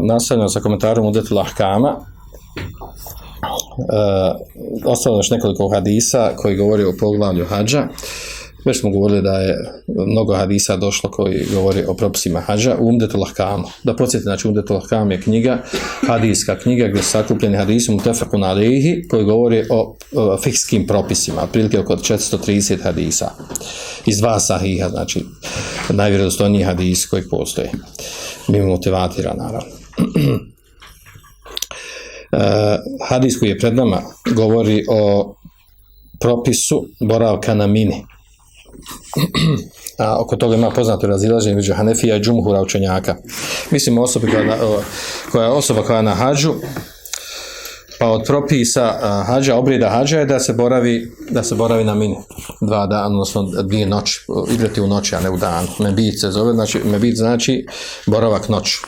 nastavljamo sa komentarom Udetul Ahkama. Uh, ostalo još nekoliko hadisa koji govori o poglavlju hađa. Već smo govorili da je mnogo hadisa došlo koji govori o propisima hađa u Umdetul Ahkamu. Da podsjetim, znači Umdetul Ahkam je knjiga, hadijska knjiga gdje su sakupljeni hadisi Mutefakun Alehi koji govori o, o fikskim propisima, otprilike oko 430 hadisa. Iz dva sahiha, znači najvjerodostojniji hadis koji postoje. Mimo motivatira, naravno. Uh, hadis koji je pred nama govori o propisu boravka na mini. A oko toga ima poznato razilaženje među Hanefija i Džumhura učenjaka. Mislim osobi koja, na, koja je osoba koja je na hađu, pa od propisa hađa, obrida hađa je da se boravi, da se boravi na mini. Dva dana, odnosno dvije noći, igrati u noći, a ne u dan. Mebit se zove, znači, mebit znači boravak noću.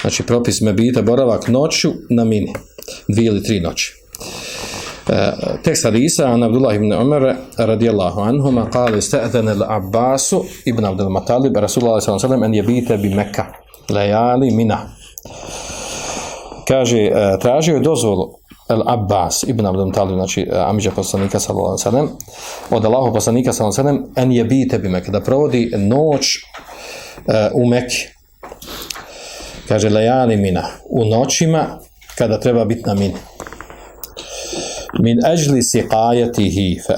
Znači, propis mebita, boravak noću na mini. Dvije ili tri noći. Tekst hadisa an Abdullah ibn Umar radijallahu anhuma qala ista'dhana al-Abbas ibn Abdul Muttalib Rasulullah sallallahu an yabita bi Mekkah layali Mina. Kaže tražio je dozvolu Al-Abbas ibn Abdul Muttalib znači amidža poslanika sallallahu sellem od Allahov poslanika sallallahu sellem an yabita bi Mekkah da provodi noć u Mekki. Kaže layali Mina u noćima kada treba biti na Mini min ajli siqajatihi fa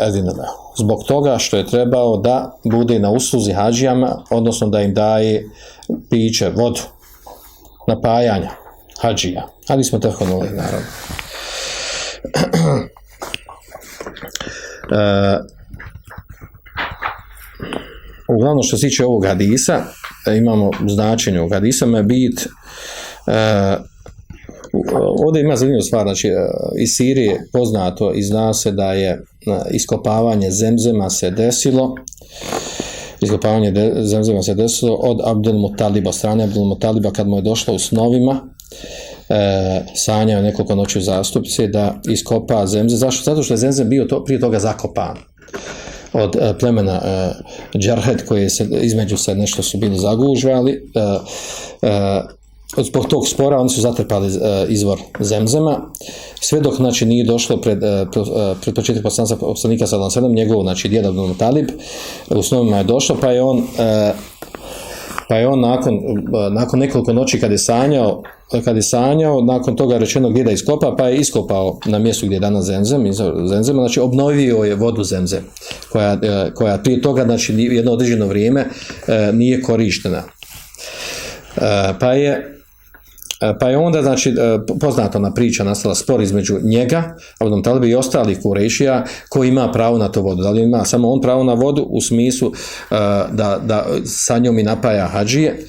zbog toga što je trebao da bude na usluzi hađijama odnosno da im daje piće vodu napajanja hađija. Ali smo tako nuli naravno. Uh, uglavnom što se tiče ovog hadisa imamo značenje ovog hadisa me bit uh, ovdje ima zanimljivu stvar, znači iz Sirije poznato i zna se da je iskopavanje zemzema se desilo iskopavanje de, zemzema se desilo od Abdel Mutaliba, strane Abdel Mutaliba kad mu je došlo u snovima e, sanjao nekoliko noći u zastupci da iskopa zemze. Zašto? Zato što je zemzem bio to, prije toga zakopan od e, plemena e, Džarhed koje se, između se nešto su bili zagužvali e, zbog tog spora oni su zatrpali uh, izvor zemzema sve dok znači nije došlo pred, uh, pred početak poslanca poslanika sallallahu alejhi njegov znači djed Talib u snovima je došlo pa je on pa je on nakon, nakon nekoliko noći kad je sanjao kad je sanjao, nakon toga rečeno gdje da iskopa, pa je iskopao na mjestu gdje je danas zemzem, zemzem, znači obnovio je vodu zemzem, koja, koja prije toga, znači jedno određeno vrijeme nije korištena. Pa je Pa je onda, znači, poznata na priča nastala spor između njega, Abdom Talibi i ostalih kurešija, koji ima pravo na to vodu. Da li ima samo on pravo na vodu u smislu da, da sa njom i napaja hađije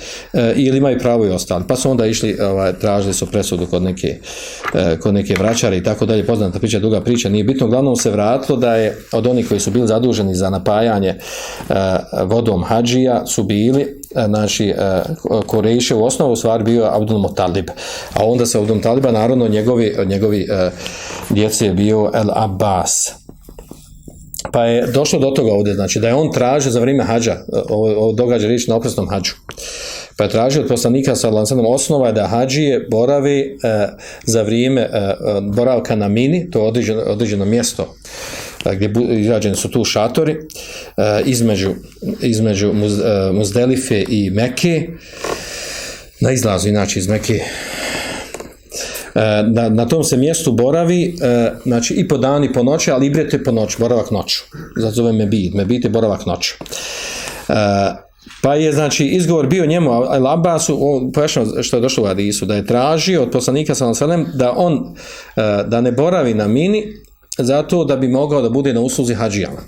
ili imaju pravo i ostali. Pa su onda išli, ovaj, tražili su presudu kod neke, kod neke vraćare i tako dalje. Poznata priča, duga priča, nije bitno. Uglavnom se vratilo da je od onih koji su bili zaduženi za napajanje vodom hađija su bili znači Kurejše u osnovu stvar bio Abdul Mutalib. A onda se Abdul Mutaliba naravno njegovi njegovi uh, djeci je bio El Abbas. Pa je došlo do toga ovdje, znači da je on tražio za vrijeme hađa, ovo događa riječ na opresnom hađu, pa je tražio od poslanika sa lansanom osnova je da hađije boravi e, za vrijeme e, boravka na mini, to je određeno, određeno mjesto gdje izrađeni su tu šatori između, između muz, Muzdelife i Mekke na izlazu inače iz Mekke. Na, na tom se mjestu boravi znači i po dan i po noći ali ibrete po noći, boravak noću. Zato zove Mebit, Mebit je boravak noću. Pa je, znači, izgovor bio njemu, al Abbasu, pojašnjamo što je došlo u Hadisu, da je tražio od poslanika sallam da on, da ne boravi na mini, zato da bi mogao da bude na usluzi hađijama.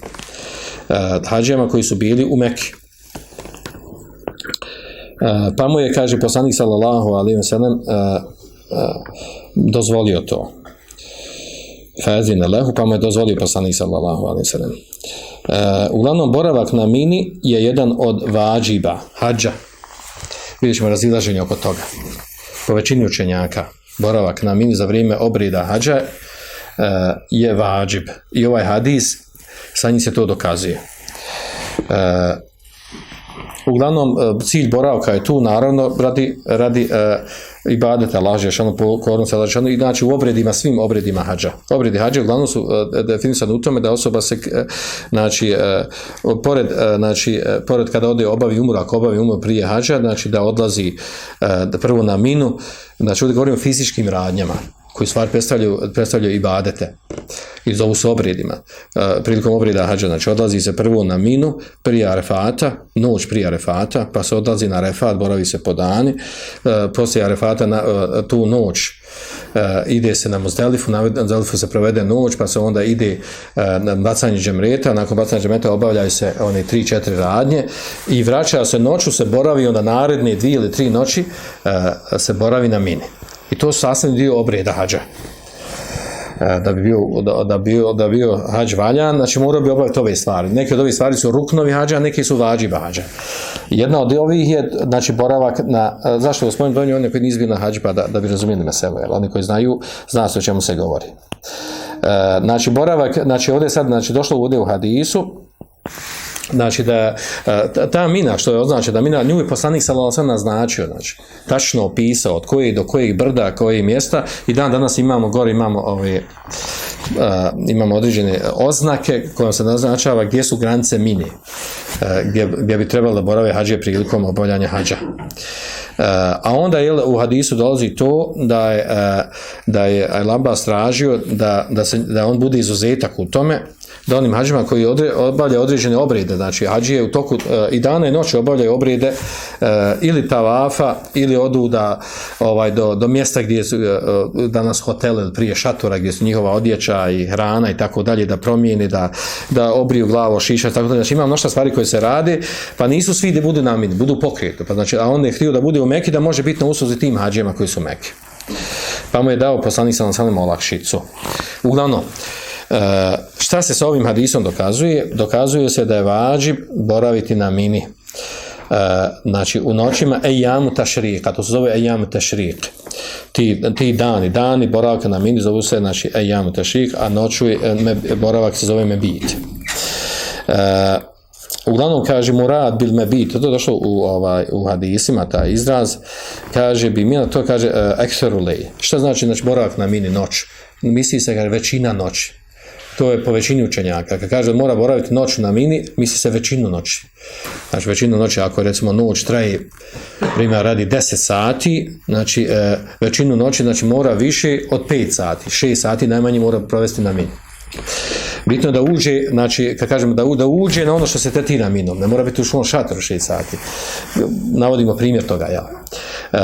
Uh, hađijama koji su bili u Mekke. Uh, pa mu je, kaže poslanik sallallahu alaihi wa sallam, uh, dozvolio to. Fezine lehu, pa mu je dozvolio poslanik sallallahu alaihi sallam. E, uglavnom, boravak na mini je jedan od vađiba, hađa. Vidjet ćemo razilaženje oko toga. Po većini učenjaka, boravak na mini za vrijeme obrida hađa e, je vađib. I ovaj hadis, sa njim se to dokazuje. E, uglavnom e, cilj boravka je tu naravno radi, radi e, ibadeta laže šano pokorno se laže i znači u obredima svim obredima hađa obredi hađa uglavnom su e, definisani u tome da osoba se e, znači e, pored e, znači e, pored kada ode obavi umru ako obavi umru prije hađa znači da odlazi e, prvo na minu znači ovdje govorimo o fizičkim radnjama koji stvar predstavljaju, predstavljaju ibadete i zovu se obredima. E, prilikom obreda hađa, znači odlazi se prvo na minu, prije arefata, noć prije arefata, pa se odlazi na arefat, boravi se po dani, e, poslije arefata na, e, tu noć ide se na Muzdelifu, na Muzdelifu se provede noć, pa se onda ide na bacanje džemreta, nakon bacanja džemreta obavljaju se one 3-4 radnje i vraća se noću, se boravi onda naredne dvije ili tri noći se boravi na mini. I to su sastavni dio obreda hađa. E, Da bi bio, da, da bio, da bio hađ valjan, znači morao bi obaviti ove stvari. Neke od ovih stvari su ruknovi hađa, a neke su vađiba hađa. Jedna od ovih je, znači, boravak na, e, zašto gospodin donio oni koji nisu bili na hađi, pa da, da bi razumijeli meselo, jer oni koji znaju, zna se o čemu se govori. E, znači, boravak, znači, ovdje je sad, znači, došlo ovdje u hadisu, Znači da e, ta, mina što je označena da mina nju je poslanik sallallahu naznačio znači. Tačno opisao od kojeg do kojeg brda kojeg mjesta. I dan danas imamo gore imamo ove uh, imamo određene oznake kojom se naznačava gdje su granice mini uh, gdje, gdje bi trebalo da borave hađije prilikom obavljanja hađa. Uh, a onda je u hadisu dolazi to da je, da je Ajlamba stražio da, da, se, da on bude izuzetak u tome da onim hađima koji odre, obavljaju određene obrede, znači hađije u toku uh, i dana i noći obavljaju obrede uh, ili tavafa ili odu da, ovaj, do, do mjesta gdje su uh, danas hotele prije šatora gdje su njihova odjeća i hrana i tako dalje da promijeni, da, da obriju glavu, šiša tako dalje. Znači ima mnošta stvari koje se rade, pa nisu svi da budu namini, budu pokretu. Pa znači, a on je htio da bude u Meki, da može biti na usluzi tim hađima koji su u Meki. Pa mu je dao poslanik sa olakšicu. Uglavnom, E, šta se s ovim hadisom dokazuje? Dokazuje se da je vađib boraviti na mini. E, znači u noćima ejamu tašrika, to se zove ejamu tašrik. Ti, ti dani, dani boravka na mini zovu se znači ejamu tašrik, a noću me, boravak se zove mebit. E, uglavnom kaže murad bil mebit, to je došlo u, ovaj, u hadisima, taj izraz, kaže bi mina, to kaže ekserulej. Šta znači, znači boravak na mini noć? Misli se kaže većina noći to je po većini učenjaka. Kad kaže da mora boraviti noć na mini, misli se većinu noći. Znači većinu noći, ako recimo noć traje, primjer radi 10 sati, znači e, većinu noći znači mora više od 5 sati. 6 sati najmanje mora provesti na mini. Bitno je da uđe, znači, kad kažemo da, da uđe na ono što se tetira minom, ne mora biti u šlom šatoru 6 sati. Navodimo primjer toga, ja. E,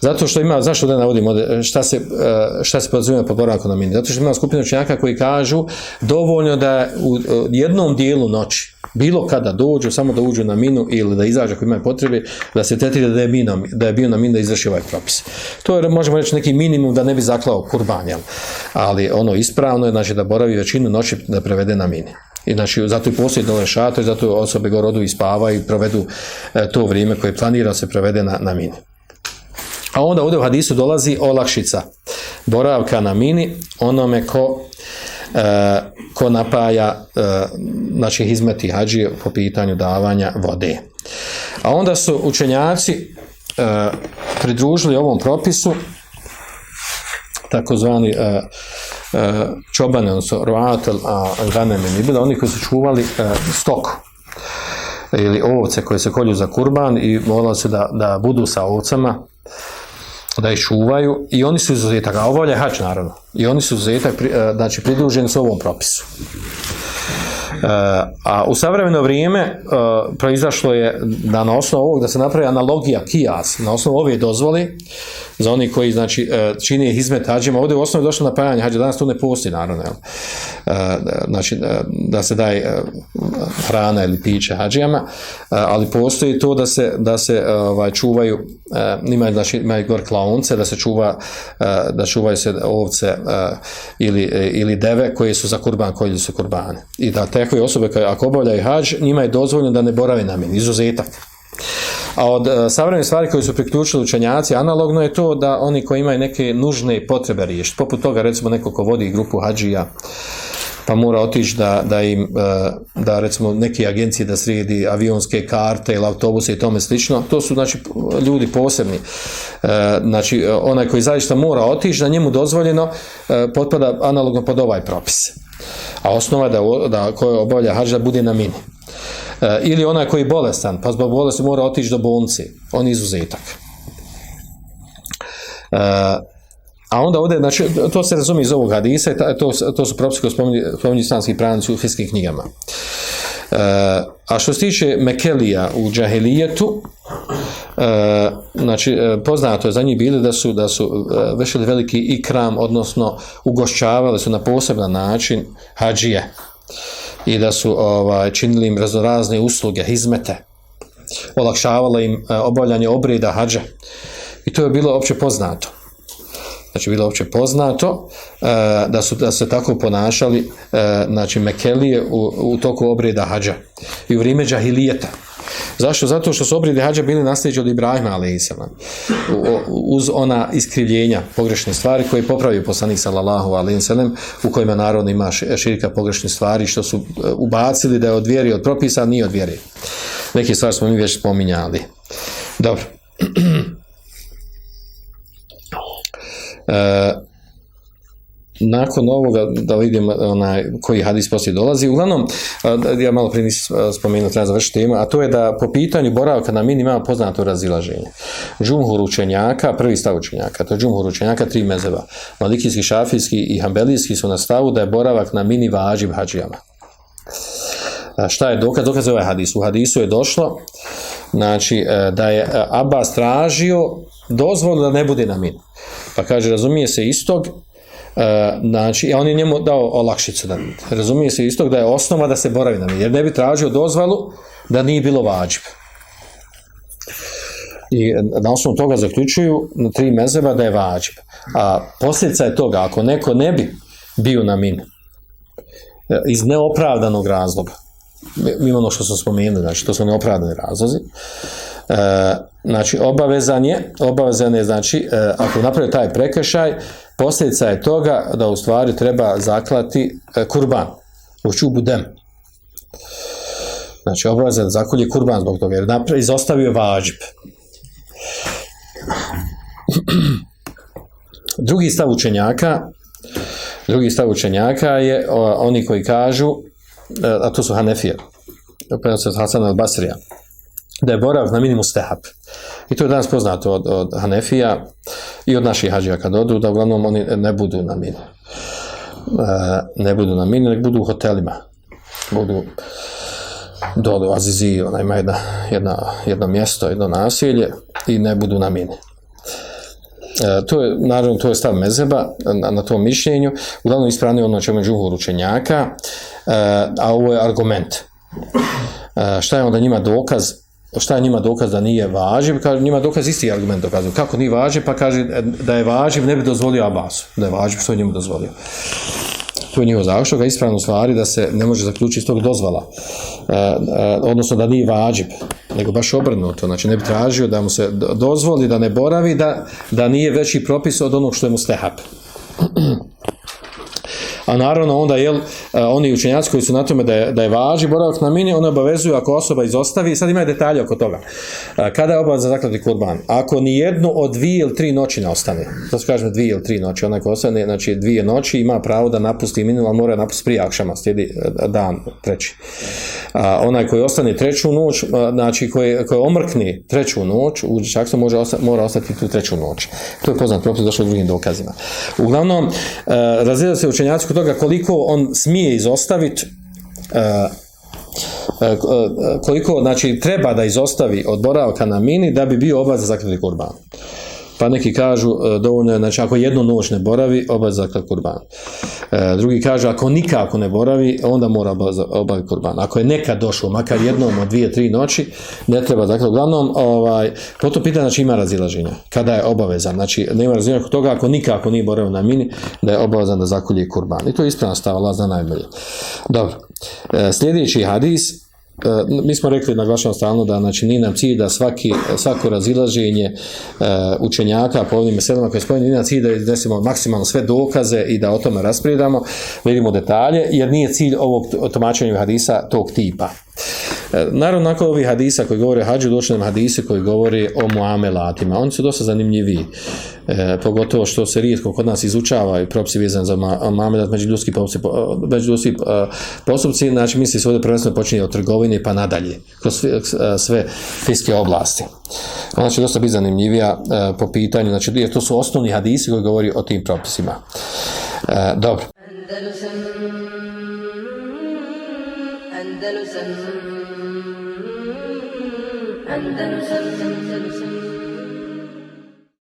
zato što ima, zašto da navodimo, šta se, e, šta se podzivimo pod boravkom na mini? Zato što ima skupina učenjaka koji kažu dovoljno da u jednom dijelu noći, bilo kada dođu, samo da uđu na minu ili da izađe ako imaju potrebe, da se tetira da je, mina, da je bio na minu da izvrši ovaj propis. To je, možemo reći, neki minimum da ne bi zaklao kurban, jel? ali ono ispravno je, znači da boravi većinu noći da prevede na mini. I znači, zato i postoji dole šator, zato osobe go rodu ispavaju i provedu e, to vrijeme koje planira se prevede na, na mini. A onda ovdje u hadisu dolazi olakšica. Boravka na mini onome ko, e, ko napaja e, znači hizmeti po pitanju davanja vode. A onda su učenjaci e, pridružili ovom propisu takozvani e, e, čobane, odnosno a ganeme ni bilo, oni koji su čuvali e, stoku ili ovce koje se kolju za kurban i morali se da, da budu sa ovcama da ih čuvaju i oni su izuzetak, a ovo je hač naravno, i oni su izuzetak, znači pridruženi s ovom propisu. A u savremeno vrijeme proizašlo je da na osnovu ovog da se napravi analogija kijas, na osnovu ove dozvoli za oni koji znači čini hizmet hađima, ovdje u osnovi došlo na pajanje hađa, danas to ne postoji naravno, jel? znači da se daje hrana ili piće hađijama, ali postoji to da se, da se ovaj, čuvaju imaju, znači, imaju gore da se čuva, uh, da čuvaju se ovce uh, ili, ili deve koje su za kurban, koji su kurbane. I da takve osobe, koje, ako obavljaju hađ, njima je dozvoljeno da ne borave na mini, izuzetak. A od savremenih stvari koje su priključili učenjaci, analogno je to da oni koji imaju neke nužne potrebe riješiti, poput toga recimo neko ko vodi grupu hađija, pa mora otići da, da im, uh, da recimo neke agencije da sredi avionske karte ili autobuse i tome slično, to su znači ljudi posebni. Uh, znači onaj koji zaista mora otići, da njemu dozvoljeno potpada analogno pod ovaj propis. A osnova je da, da ko obavlja hađ da bude na mini. E, ili onaj koji je bolestan, pa zbog bolesti mora otići do bolnice, on je izuzetak. A onda ovdje, znači, to se razumije iz ovog hadisa, to, to su propisi koje spominju, spominju islamski pravnici u fiskim knjigama. E, a što se tiče Mekelija u džahilijetu, e, znači, e, poznato je za njih bili da su, da su e, vršili veliki ikram, odnosno ugošćavali su na poseban način hađije i da su ovaj, činili im raznorazne usluge, hizmete, olakšavale im e, obavljanje obreda hađa. I to je bilo opće poznato. Znači, bilo opće poznato e, da su da se tako ponašali e, znači, Mekelije u, u toku obreda hađa i u vrijeme džahilijeta. Zašto? Zato što su obridi hađa bili nasljeđi od Ibrahima alaihissalam uz ona iskrivljenja, pogrešne stvari koje popravio poslanik sallallahu alaihissalam u kojima narod ima širika pogrešne stvari što su e, ubacili da je od vjeri od propisa, nije od vjeri. Neke stvari smo mi već spominjali. Dobro. nakon ovoga da vidim onaj koji hadis poslije dolazi. Uglavnom, ja malo prije nisam spomenuo, treba završiti temu, a to je da po pitanju boravka na mini ima poznato razilaženje. Džumhur učenjaka, prvi stav učenjaka, to je džumhur učenjaka, tri mezeva. Malikijski, šafijski i hambelijski su na stavu da je boravak na mini vađib hađijama. Šta je dokaz? Dokaz je ovaj hadis. U hadisu je došlo znači, e, da je e, Abbas tražio dozvolu da ne bude na mini. Pa kaže, razumije se istog, E, znači, on je njemu dao olakšicu da razumije se istog da je osnova da se boravi na mi, jer ne bi tražio dozvalu da nije bilo vađib. I na osnovu toga zaključuju na tri mezeba da je vađib. A posljedica je toga, ako neko ne bi bio na min, e, iz neopravdanog razloga, mimo ono što sam spomenuo, znači to su neopravdani razlozi, e, znači obavezan je, obavezan je, znači, e, ako napravi taj prekršaj, posljedica je toga da u stvari treba zaklati e, kurban u čubu dem. Znači, obavezan zakolje kurban zbog toga, jer napravi, izostavio vađib. Drugi stav učenjaka, drugi stav učenjaka je o, oni koji kažu, e, a to su Hanefije, prenosi od Hasan al-Basrija, da je boravak na stehab. I to je danas poznato od, od Hanefija i od naših hađija kad odu, da uglavnom oni ne budu na minu. E, ne budu na minu, nek budu u hotelima. Budu dole u Aziziji, ona ima jedna, jedna, jedno mjesto, jedno nasilje i ne budu na mini. E, to je, naravno, to je stav Mezeba na, na tom mišljenju. Uglavnom ispravni ono čemu je džuhur učenjaka, e, a ovo je argument. E, šta je onda njima dokaz šta je njima dokaz da nije važiv, kaže njima dokaz isti argument dokazuju. Kako nije važiv, pa kaže da je važiv, ne bi dozvolio Abbasu. Da je važiv, što je njemu dozvolio. To je njihov zašto ga ispravno stvari da se ne može zaključiti iz tog dozvala. E, e, odnosno da nije važiv, nego baš obrnuto. Znači ne bi tražio da mu se dozvoli da ne boravi, da, da nije veći propis od onog što je mu stehap. A naravno onda jel, e, oni učenjaci koji su na tome da je, da je važi boravak na mini, oni obavezuju ako osoba izostavi, sad imaju detalje oko toga. E, kada je obaveza zaklati kurban? Ako ni jednu od dvije ili tri noći ne ostane, to se kažemo dvije ili tri noći, onaj ko ostane, znači dvije noći ima pravo da napusti minimal, mora napustiti prije akšama, slijedi e, dan treći. A onaj koji ostane treću noć, znači koji, koji omrkni treću noć, u se može ostati, mora ostati tu treću noć. To je poznat propis došlo drugim dokazima. Uglavnom, razlijeda se učenjaci toga koliko on smije izostaviti uh, koliko znači treba da izostavi od boravka na mini da bi bio obaveza zaključiti kurban. Pa neki kažu e, dovoljno je, znači ako jednu noć ne boravi, obaveza za kurban. E, drugi kažu ako nikako ne boravi, onda mora obaviti kurban. Ako je nekad došlo, makar jednom od dvije, tri noći, ne treba, dakle, uglavnom, ovaj, po to pitanje, znači ima razilaženja. Kada je obavezan, znači nema razilaženja kod toga ako nikako nije boravio na mini, da je obavezan da zakolje kurban. I to je ispravna stava, zna najbolje. Dobro. E, sljedeći hadis, mi smo rekli, naglašavam stalno da znači nije nam cilj da svaki, svako razilaženje e, učenjaka po ovim meselama koje spojene, nije nam cilj da iznesemo maksimalno sve dokaze i da o tome raspredamo, vidimo detalje, jer nije cilj ovog tumačenja hadisa tog tipa. E, naravno, nakon ovih hadisa koji govore o hađu, došli nam hadisi koji govori o muamelatima. Oni su dosta zanimljivi, e, pogotovo što se rijetko kod nas izučava i propisi vezan za muamelat, među ljudski postupci, među ljudski postupci, znači misli se ovdje prvenstveno počinje od trgovine pa nadalje, kroz sve, sve fiske oblasti. Ona će dosta biti zanimljivija e, po pitanju, znači jer to su osnovni hadisi koji govori o tim propisima. E, dobro. Andalus, Andalus.